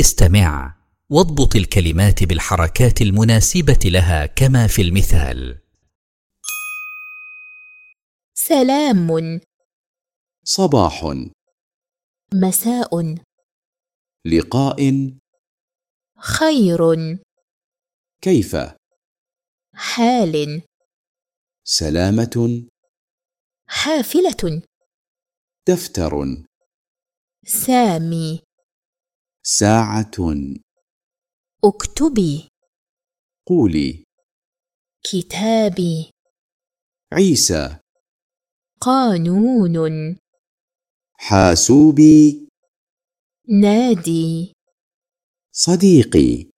استمع. واضبط الكلمات بالحركات المناسبة لها كما في المثال. سلام. صباح. مساء. لقاء. خير. كيف؟ حال. سلامة. حافلة. دفتر. سامي. ساعة. اكتبي. قولي. كتابي. عيسى. قانون. حاسوبي. نادي. صديقي.